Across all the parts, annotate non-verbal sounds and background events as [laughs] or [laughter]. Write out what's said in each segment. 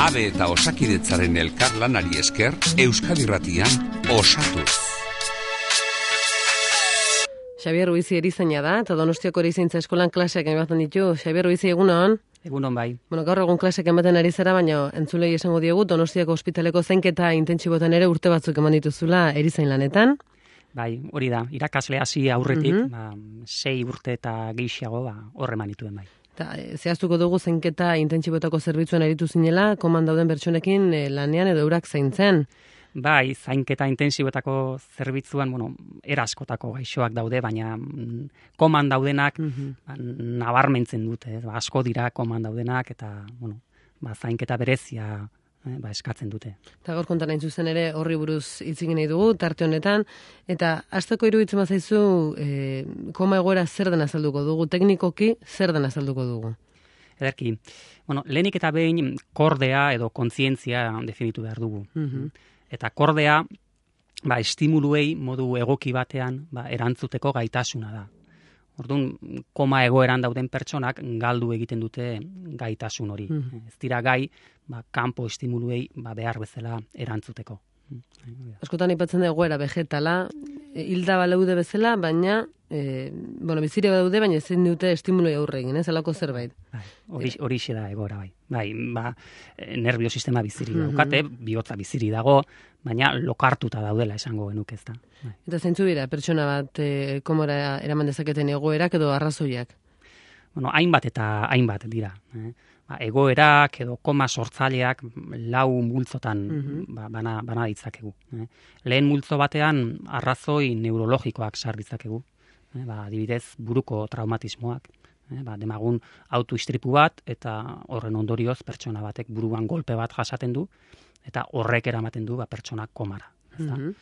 Abe eta osakidetzaren elkar lanari esker, Euskadi Ratian, osatuz. Xabier Ruizi erizaina da, eta donostiako erizaintza eskolan klaseak ematen ditu. Xabier Ruizi egunon. Egunon bai. Bueno, gaur egun klaseak ematen ari zara, baina entzulei esango diegu, donostiako ospitaleko zeinketa intentsibotan ere urte batzuk eman dituzula erizain lanetan. Bai, hori da, irakasle hasi aurretik, mm ba, sei urte eta gehiago ba, horre manituen bai. Eta e, zehaztuko dugu zeinketa intentsibotako zerbitzuen aritu zinela, koman dauden pertsonekin e, lanean edo urak zaintzen. Bai, zainketa intensiboetako zerbitzuan, bueno, eraskotako gaixoak daude, baina mm, koman daudenak ba, nabarmentzen dute, ba, asko dira koman daudenak, eta, bueno, ba, zainketa berezia eh, ba, eskatzen dute. Eta gaur kontan hain zuzen ere horri buruz hitz nahi dugu, tarte honetan, eta hasteko iruditzen bazaizu e, koma egoera zer den azalduko dugu, teknikoki zer den azalduko dugu. Ederki, bueno, lehenik eta behin kordea edo kontzientzia definitu behar dugu. Mhm. Eta kordea, ba, estimuluei modu egoki batean ba, erantzuteko gaitasuna da. Orduan, koma egoeran dauden pertsonak galdu egiten dute gaitasun hori. Mhm. Ez dira gai, ba, kanpo estimuluei ba, behar bezala erantzuteko. Askotan aipatzen da egoera vegetala, e, hilda baleude bezala, baina e, bueno, bizire badaude, baina ezin dute estimuloi aurre egin, ez alako zerbait. Bai, hori, hori da egoera bai. Bai, ba, eh, nervio sistema biziri daukate, bihotza biziri dago, baina lokartuta daudela esango genuke ez da. Bai. Eta zeintzu dira, pertsona bat e, komora eraman dezaketen egoerak edo arrazoiak? Bueno, hainbat eta hainbat dira. Eh? Ba, egoerak edo koma sortzaileak lau multzotan ba, bana, bana ditzakegu. Eh? Lehen multzo batean arrazoi neurologikoak sar ditzakegu. Eh? Ba, adibidez, buruko traumatismoak. Eh? Ba, demagun autoistripu bat eta horren ondorioz pertsona batek buruan golpe bat jasaten du eta horrek eramaten du ba, pertsona komara. ezta? Mhm.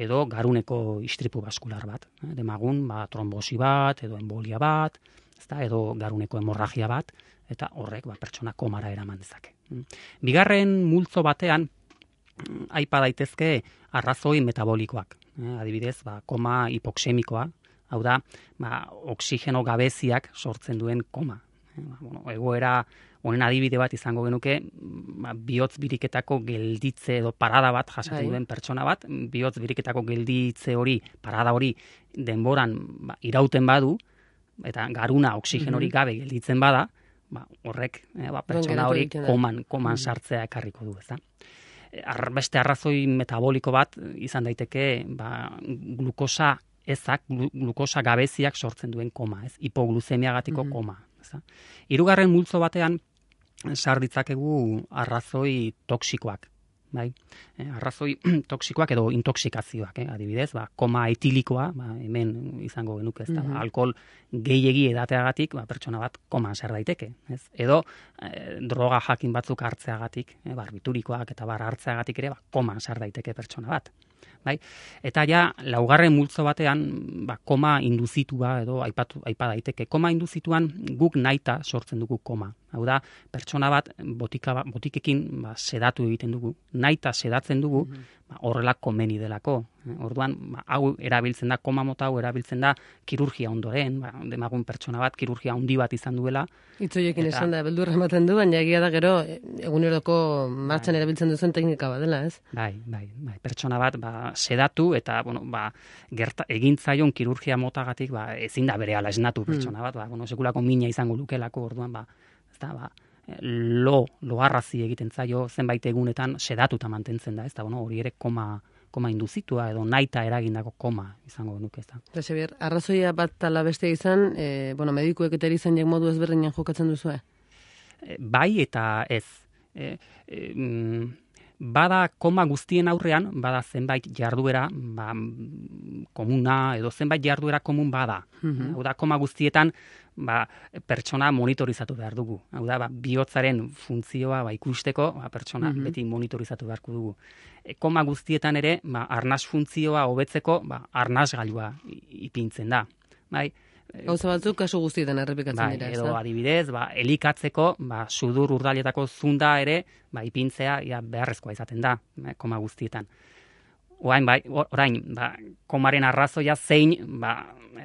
edo garuneko istripu baskular bat. Eh, Demagun, ba, trombosi bat, edo embolia bat, ezta, edo garuneko hemorragia bat, eta horrek ba, pertsona komara eraman dezake. Mm. Bigarren multzo batean, mm, aipa daitezke arrazoi metabolikoak. Eh, adibidez, ba, koma hipoksemikoa, hau da, ba, oksigeno gabeziak sortzen duen koma. Eh, ba, bueno, egoera honen adibide bat izango genuke, ba, bihotz biriketako gelditze edo parada bat jasaten Bai. duen pertsona bat, bihotz biriketako gelditze hori, parada hori denboran ba, irauten badu, eta garuna oksigen hori gabe gelditzen bada, ba, horrek eh, ba, pertsona hori koman, koman sartzea ekarriko du, ezta? Eh, ar- beste arrazoi metaboliko bat izan daiteke ba, glukosa ezak, glu- glukosa gabeziak sortzen duen koma, ez? Hipogluzemiagatiko koma, ezta? Hirugarren multzo batean sar ditzakegu arrazoi toksikoak, bai? Eh, arrazoi [clears throat] toksikoak edo intoxikazioak, eh? adibidez, ba, koma etilikoa, ba, hemen izango genuke, ez da, ba, alkohol gehiegi edateagatik, ba, pertsona bat koman zer daiteke, ez? Edo eh, droga jakin batzuk hartzeagatik, eh, barbiturikoak eta bar hartzeagatik ere, ba, koman zer daiteke pertsona bat. Bai? Eta ja, laugarren multzo batean, ba, koma induzitua edo aipatu, aipa daiteke. Koma induzituan guk naita sortzen dugu koma. Hau da, pertsona bat botika, ba- botikekin ba, sedatu egiten dugu. Naita sedatzen dugu, ba, horrela komeni delako. Orduan, ba, hau erabiltzen da, koma mota hau erabiltzen da kirurgia ondoren, ba, demagun pertsona bat kirurgia handi bat izan duela, Itzoiekin Eta- esan da, beldurra ematen du, baina egia da gero eguneroko martxan erabiltzen duzuen teknika bat dela, ez? Bai, bai, bai. Pertsona bat ba, sedatu eta bueno, ba, gerta, egin zaion kirurgia motagatik ba, ezin da berehala esnatu pertsona bat, ba, bueno, sekulako mina izango lukelako orduan ba, ezta, ba, lo, loarrazi egiten zaio zenbait egunetan sedatuta mantentzen da, ezta, bueno, hori ere koma, koma induzitua edo naita eragindako koma izango genuke, ezta. Eta, Xabier, arrazoia bat ala bestea izan, e, bueno, medikuek eta erizainek modu ezberdinan jokatzen duzue? E, bai eta ez. E, e, mm, bada koma guztien aurrean, bada zenbait jarduera ba, mm, komuna edo zenbait jarduera komun bada. Hau da, koma guztietan ba, pertsona monitorizatu behar dugu. Hau da, ba, bihotzaren funtzioa ba, ikusteko ba, pertsona beti monitorizatu beharko dugu. E, koma guztietan ere, ba, arnaz funtzioa hobetzeko ba, arnaz gailua ipintzen da. Bai, Gauza batzuk kasu guztietan errepikatzen bai, dira, ez edo da? adibidez, ba, elikatzeko, ba, sudur urdailetako zunda ere, ba, ipintzea ja, beharrezkoa izaten da, eh, koma guztietan. Oain, bai, orain, ba, komaren arrazoia zein, ba,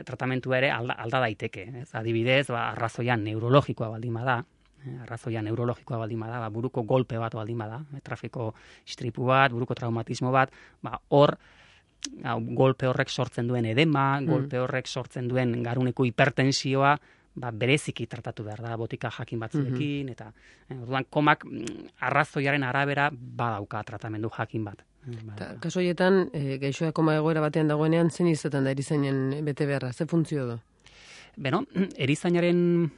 tratamentu ere alda, alda daiteke. Ez? Adibidez, ba, arrazoia neurologikoa baldin bada, eh, arrazoia neurologikoa baldin bada, ba, buruko golpe bat baldin bada, eh, trafiko istripu bat, buruko traumatismo bat, ba, hor, hau, golpe horrek sortzen duen edema, Mm. golpe horrek sortzen duen garuneko hipertensioa, ba, bereziki tratatu behar da, botika jakin batzuekin, eta eh, orduan komak mm, arrazoiaren arabera badauka tratamendu jakin bat. Eh, ba, Ta, kaso horietan, e, gaixoa koma egoera batean dagoenean, zen izaten da erizainen bete beharra, ze funtzio du? Beno, [clears throat] erizainaren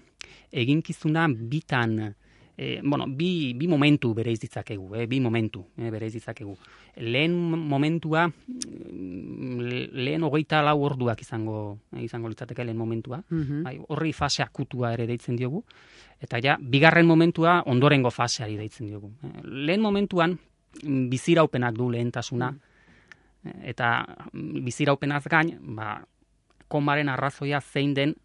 eginkizuna bitan, e, bueno, bi, bi momentu bereiz ditzakegu, eh, bi momentu eh, bereiz ditzakegu. Lehen momentua, mm, lehen hogeita lau orduak izango, eh, izango litzateke lehen momentua, Mhm. bai, horri fase akutua ere deitzen diogu, eta ja, bigarren momentua ondorengo faseari deitzen diogu. Eh, Lehen momentuan, mm, biziraupenak du lehentasuna, eh, eta mm, biziraupenaz gain, ba, komaren arrazoia zein den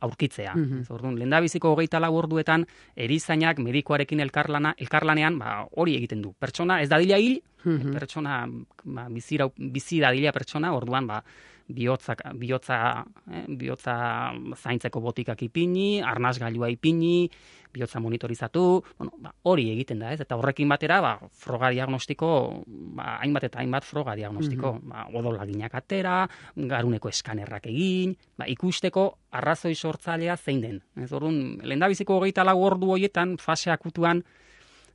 aurkitzea. Mhm. Ez, Orduan, lehendabiziko hogeita lau orduetan, erizainak medikoarekin elkarlana, elkarlanean ba, hori egiten du. Pertsona ez dadila hil, Mhm. pertsona ba, bizira, bizi dadila pertsona, orduan ba, bihotza, bihotza, eh, bihotza zaintzeko botikak ipini, arnazgailua ipini, bihotza monitorizatu, bueno, ba, hori egiten da, ez? Eta horrekin batera, ba, froga diagnostiko, ba, hainbat eta hainbat froga diagnostiko, ba, odolaginak atera, garuneko eskanerrak egin, ba, ikusteko arrazoi sortzailea zein den. Ez orduan, lehendabiziko hogeita lau ordu horietan, fase akutuan,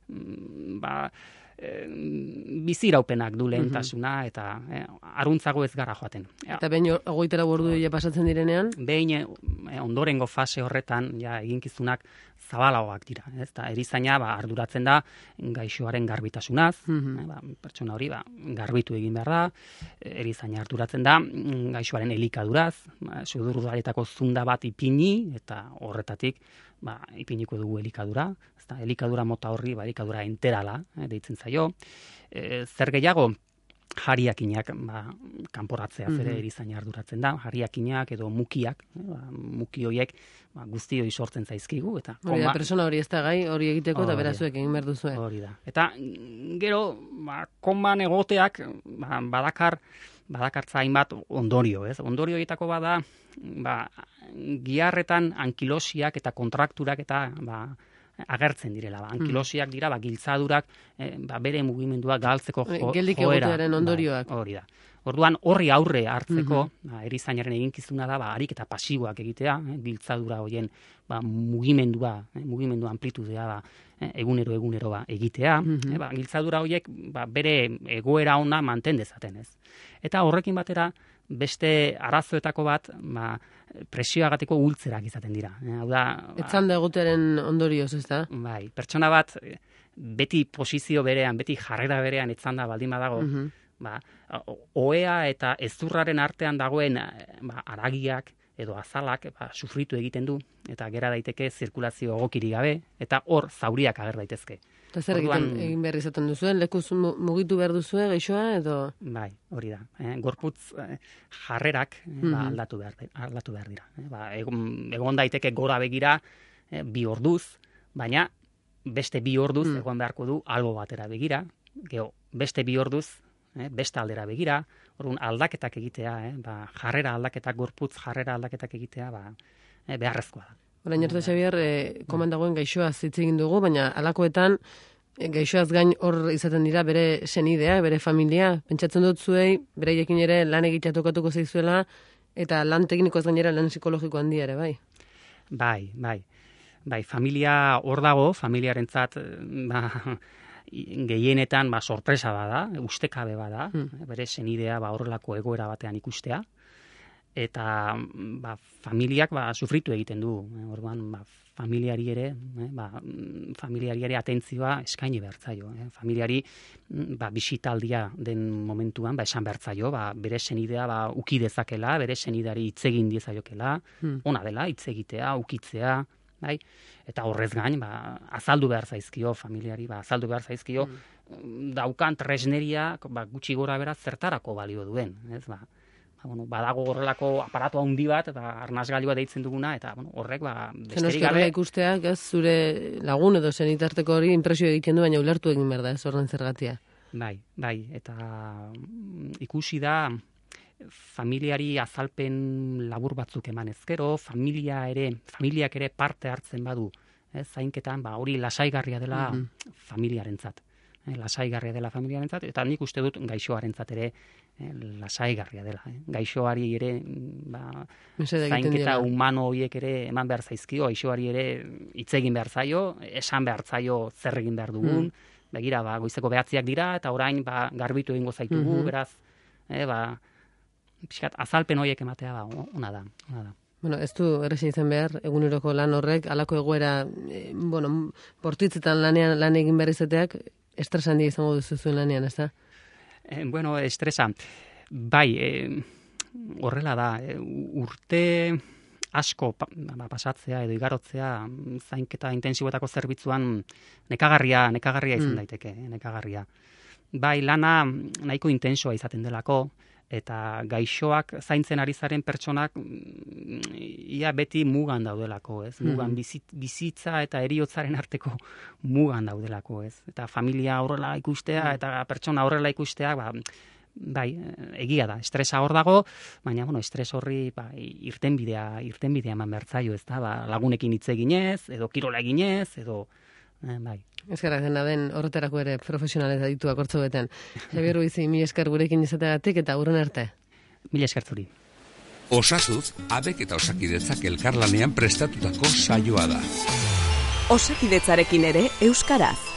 mm, ba, eh, biziraupenak du lehentasuna, eta eh, aruntzago ez gara joaten. Eta behin ogoitera bordu ja pasatzen direnean, behin eh, ondorengo fase horretan ja eginkizunak zabalagoak dira, ez? Ta erizaina ba arduratzen da gaixoaren garbitasunaz, Mhm. eh, ba, pertsona hori ba garbitu egin behar da, erizaina arduratzen da mm, gaixoaren elikaduraz, ba, sudurdaretako zunda bat ipini eta horretatik ba ipiniko dugu elikadura, ezta elikadura mota horri ba elikadura enterala, eh, deitzen zaio. E, zer gehiago jariakinak ba, kanporatzea ere Mhm. erizaina arduratzen da, jariakinak edo mukiak, eh, ba, muki horiek ba, guztioi sortzen zaizkigu eta hori da, persona hori ez da gai, hori egiteko eta Hori berazuek egin behar duzue. Hori da. Eta mm, gero, ba, konban egoteak, ba, badakar, badakartza hainbat ondorio, ez? Ondorio horietako bada, ba, giarretan ankilosiak eta kontrakturak eta ba, agertzen direla. Ba. Ankilosiak dira, ba, giltzadurak, eh, ba, bere mugimendua galtzeko jo, geldik joera. egotearen ondorioak. Bai, hori da. Orduan horri aurre hartzeko, ba, erizainaren eginkizuna da ba harik eta pasiboak egitea, eh, giltzadura hoien ba, mugimendua, eh, mugimendu amplitudea ba, eh, egunero egunero ba, egitea, Mhm. eh, ba, giltzadura hoiek ba, bere egoera ona manten dezaten, ez. Eta horrekin batera beste arazoetako bat, ba, presioagatiko ultzerak izaten dira. Eh, hau da, ba, Etzan da egotearen ondorioz, ez da? bai, pertsona bat eh, beti posizio berean, beti jarrera berean etzanda baldin badago, Mhm. ba, o- oea eta ezurraren artean dagoen eh, ba, aragiak edo azalak ba, sufritu egiten du eta gera daiteke zirkulazio egokiri gabe eta hor zauriak ager daitezke. Eta zer egiten egin behar izaten duzuen, lekuz mu- mugitu behar duzue gaixoa edo... Bai, hori da. Eh, gorputz eh, jarrerak eh, ba, Mhm. aldatu, behar, aldatu behar dira. Eh, ba, egon, egon daiteke gora begira eh, bi orduz, baina beste bi orduz Mm. egon beharko du albo batera begira, geho, beste bi orduz eh, beste aldera begira, orduan aldaketak egitea, eh, ba, jarrera aldaketak, gorputz jarrera aldaketak egitea, ba, eh, beharrezkoa da. Orain arte Xabier, e, koman dagoen gaixoaz hitz egin dugu, baina alakoetan e, gaixoaz gain hor izaten dira bere senidea, bere familia. Pentsatzen dut zuei, bereiekin ere lan egitea tokatuko zaizuela, eta lan teknikoaz gainera lan psikologiko handia ere, bai. Bai, bai. Bai, familia hor dago, familiarentzat eh, ba, gehienetan ba, sorpresa bada, ustekabe bada, Hmm. bere senidea ba, horrelako egoera batean ikustea, eta ba, familiak ba, sufritu egiten du. Orduan, ba, familiari ere, eh, ba, familiari ere atentzioa eskaini behartzaio. Eh? Familiari ba, bisitaldia den momentuan, ba, esan behartzaio, ba, bere senidea ba, uki dezakela, bere senidari hitz egin diezaiokela, Hmm. ona dela hitz egitea, ukitzea, bai? Eta horrez gain, ba, azaldu behar zaizkio familiari, ba, azaldu behar zaizkio mm, daukan tresneria, ba, gutxi gora bera zertarako balio duen, ez ba? Ba, bueno, badago horrelako aparatu handi bat, ba, arnazgailua deitzen duguna, eta bueno, horrek ba, besterik gabe, ikusteak, ez, zure lagun edo zenitarteko hori impresio egiten du, baina ulertu egin behar da, ez horren zergatia. Bai, bai, eta mm, ikusi da familiari azalpen labur batzuk eman ezkero, familia ere, familiak ere parte hartzen badu ez, zainketan, ba, hori lasaigarria dela mm -hmm. familiarentzat. Eh, lasaigarria dela familiarentzat, eta nik uste dut gaixoarentzat ere eh, lasaigarria dela. Eh. Gaixoari ere, mm, ba, zainketa humano horiek ere eman behar zaizkio, gaixoari ere hitz egin behar zaio, esan behar zaio zer egin behar dugun, mm. begira, ba, goizeko behatziak dira, eta orain, ba, garbitu egingo zaitugu, mm beraz, eh, ba, pixkat, azalpen horiek ematea, ba, ona da, ona da. Bueno, ez du errexin izan behar, eguneroko lan horrek, alako egoera, e, bueno, portuitzetan lanean lan egin behar izateak, estresan di izango duzu zuen lanean, ez da? Eh, bueno, estresa, bai, eh, horrela da, eh, urte asko pa, ba, pasatzea edo igarotzea zainketa intensiboetako zerbitzuan nekagarria, nekagarria izan mm. daiteke, nekagarria. Bai, lana nahiko intensoa izaten delako, eta gaixoak zaintzen ari zaren pertsonak mm, ia beti mugan daudelako, ez? Hmm. Mugan bizitza eta eriotzaren arteko mugan daudelako, ez? Eta familia aurrela ikustea hmm. eta pertsona aurrela ikustea, ba, bai, egia da, estresa hor dago, baina, bueno, estres horri ba, irtenbidea, irtenbidea eman bertzaio, ez da, ba, lagunekin hitz eginez, edo kirola eginez, edo, bai. Ez gara zena den horretarako ere profesionaleta ditu akortzo beten. [laughs] Javier Ruizi, mi esker gurekin izateagatik eta urren arte. Mila esker zuri. Osatuz, abek eta osakidetzak elkarlanean prestatutako saioa da. Osakidetzarekin ere, Euskaraz.